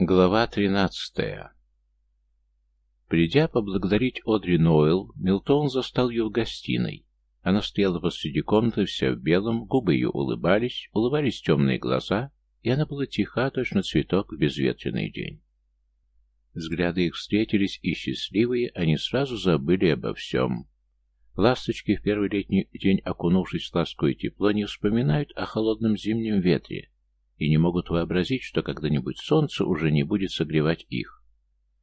Глава тринадцатая Придя поблагодарить Одри Ноэл, Милтон застал ее в гостиной. Она стояла посреди комнаты, вся в белом, губы ее улыбались, улыбались темные глаза, и она была тиха, точно цветок в безветренный день. Взгляды их встретились, и счастливые они сразу забыли обо всем. Ласточки в первый летний день, окунувшись в ласковое тепло, не вспоминают о холодном зимнем ветре, и не могут вообразить, что когда-нибудь солнце уже не будет согревать их.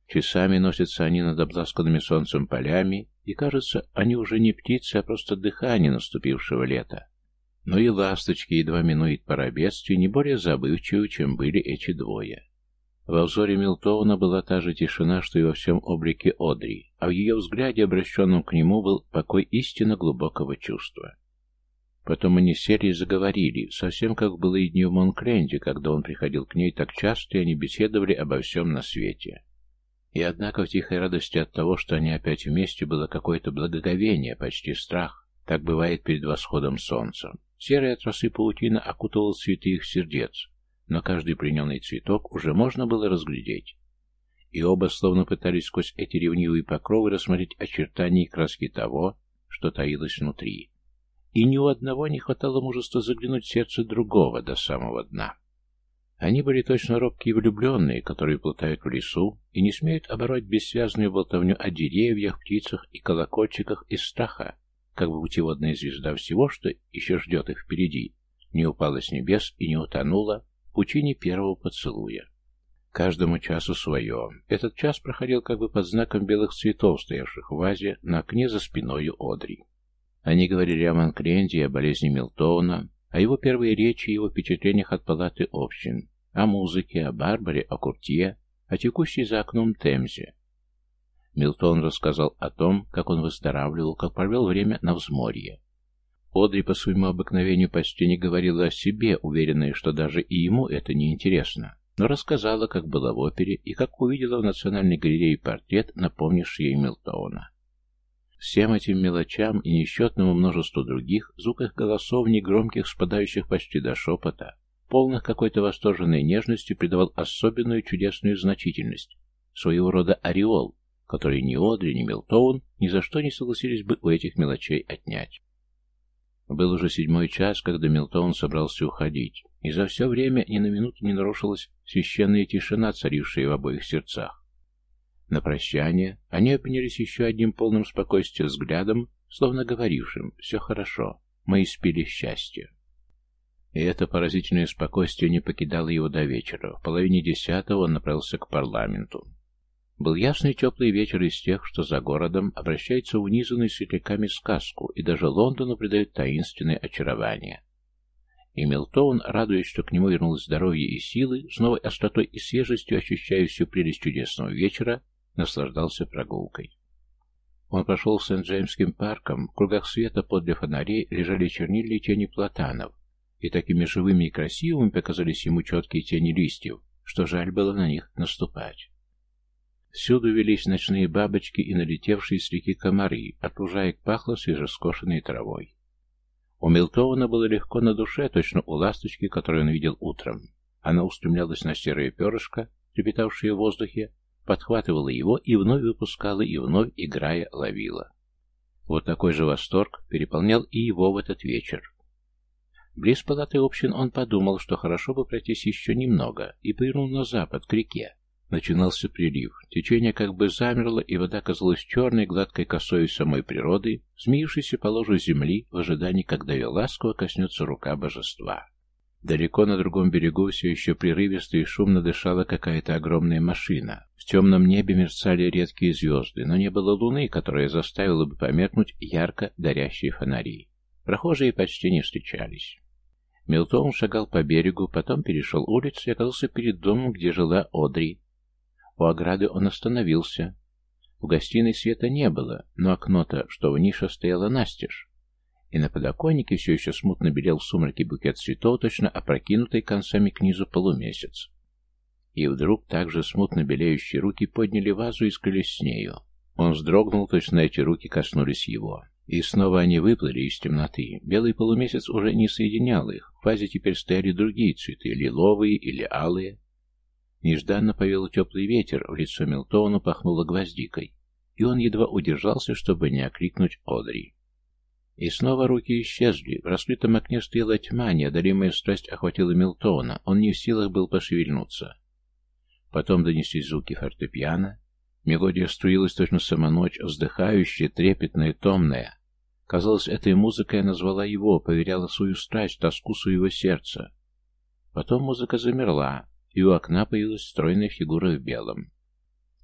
Часами носятся они над обласканными солнцем полями, и, кажется, они уже не птицы, а просто дыхание наступившего лета. Но и ласточки едва минует пора бедствий, не более забывчивы, чем были эти двое. Во взоре Милтона была та же тишина, что и во всем облике Одри, а в ее взгляде, обращенном к нему, был покой истинно глубокого чувства. Потом они сели и заговорили, совсем как было и днем в Монкленде, когда он приходил к ней так часто, и они беседовали обо всем на свете. И однако в тихой радости от того, что они опять вместе, было какое-то благоговение, почти страх. Так бывает перед восходом солнца. Серая от росы паутина окутывала цветы их сердец, но каждый плененный цветок уже можно было разглядеть. И оба словно пытались сквозь эти ревнивые покровы рассмотреть очертания и краски того, что таилось внутри и ни у одного не хватало мужества заглянуть в сердце другого до самого дна. Они были точно робкие влюбленные, которые плутают в лесу и не смеют оборвать бессвязную болтовню о деревьях, птицах и колокольчиках из страха, как бы путеводная звезда всего, что еще ждет их впереди, не упала с небес и не утонула в пучине первого поцелуя. Каждому часу свое. Этот час проходил как бы под знаком белых цветов, стоявших в вазе на окне за спиною Одри. Они говорили о Манкренде о болезни Милтона, о его первой речи и его впечатлениях от палаты общин, о музыке, о Барбаре, о Куртье, о текущей за окном Темзе. Милтон рассказал о том, как он выздоравливал, как провел время на взморье. Одри по своему обыкновению почти не говорила о себе, уверенная, что даже и ему это не интересно, но рассказала, как была в опере и как увидела в Национальной галерее портрет, напомнивший ей Милтона. Всем этим мелочам и несчетному множеству других, звуках голосов, негромких, спадающих почти до шепота, полных какой-то восторженной нежности, придавал особенную чудесную значительность, своего рода ореол, который ни Одри, ни Милтоун ни за что не согласились бы у этих мелочей отнять. Был уже седьмой час, когда Милтоун собрался уходить, и за все время ни на минуту не нарушилась священная тишина, царившая в обоих сердцах. На прощание они обменялись еще одним полным спокойствия взглядом, словно говорившим «все хорошо, мы испили счастье». И это поразительное спокойствие не покидало его до вечера. В половине десятого он направился к парламенту. Был ясный теплый вечер из тех, что за городом обращается в светляками сказку, и даже Лондону придает таинственное очарование. И Милтон, радуясь, что к нему вернулось здоровье и силы, с новой остротой и свежестью ощущая всю прелесть чудесного вечера, наслаждался прогулкой. Он прошел Сент-Джеймским парком, в кругах света подле фонарей лежали чернильные тени платанов, и такими живыми и красивыми показались ему четкие тени листьев, что жаль было на них наступать. Всюду велись ночные бабочки и налетевшие с реки комары, от лужаек пахло свежескошенной травой. У Милтона было легко на душе, точно у ласточки, которую он видел утром. Она устремлялась на серое перышко, трепетавшее в воздухе, подхватывала его и вновь выпускала, и вновь, играя, ловила. Вот такой же восторг переполнял и его в этот вечер. Близ палаты общин он подумал, что хорошо бы пройтись еще немного, и повернул на запад, к реке. Начинался прилив. Течение как бы замерло, и вода казалась черной, гладкой косой самой природы, змеившейся по ложу земли в ожидании, когда ее ласково коснется рука божества. Далеко на другом берегу все еще прерывисто и шумно дышала какая-то огромная машина. В темном небе мерцали редкие звезды, но не было луны, которая заставила бы померкнуть ярко горящие фонари. Прохожие почти не встречались. Милтон шагал по берегу, потом перешел улицу и оказался перед домом, где жила Одри. У ограды он остановился. В гостиной света не было, но окно-то, что в нише, стояло настежь и на подоконнике все еще смутно белел в сумраке букет цветов, точно опрокинутый концами к низу полумесяц. И вдруг также смутно белеющие руки подняли вазу и скрылись с нею. Он вздрогнул, точно эти руки коснулись его. И снова они выплыли из темноты. Белый полумесяц уже не соединял их. В вазе теперь стояли другие цветы, лиловые или алые. Нежданно повел теплый ветер, в лицо Милтоуну пахнуло гвоздикой, и он едва удержался, чтобы не окликнуть Одри. И снова руки исчезли. В раскрытом окне стояла тьма, неодолимая страсть охватила Милтона. Он не в силах был пошевельнуться. Потом донеслись звуки фортепиано. Мелодия струилась точно сама ночь, вздыхающая, трепетная, томная. Казалось, этой музыкой она звала его, поверяла свою страсть, тоску своего сердца. Потом музыка замерла, и у окна появилась стройная фигура в белом.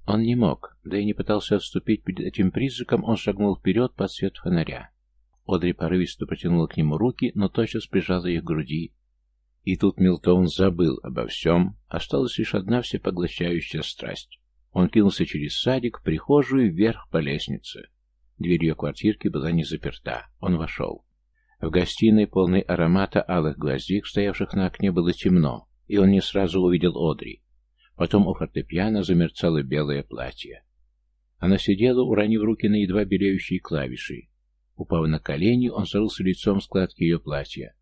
Он не мог, да и не пытался отступить перед этим призраком, он шагнул вперед под свет фонаря. Одри порывисто протянула к нему руки, но тотчас прижала их к груди. И тут Милтон забыл обо всем, осталась лишь одна всепоглощающая страсть. Он кинулся через садик в прихожую вверх по лестнице. Дверь ее квартирки была не заперта. Он вошел. В гостиной, полной аромата алых гвоздик, стоявших на окне, было темно, и он не сразу увидел Одри. Потом у фортепиано замерцало белое платье. Она сидела, уронив руки на едва белеющие клавиши, Упав на колени, он зарылся лицом в складки ее платья.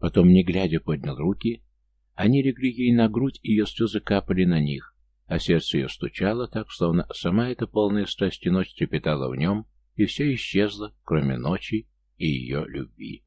Потом, не глядя, поднял руки. Они легли ей на грудь, и ее слезы капали на них, а сердце ее стучало так, словно сама эта полная страсти ночь трепетала в нем, и все исчезло, кроме ночи и ее любви.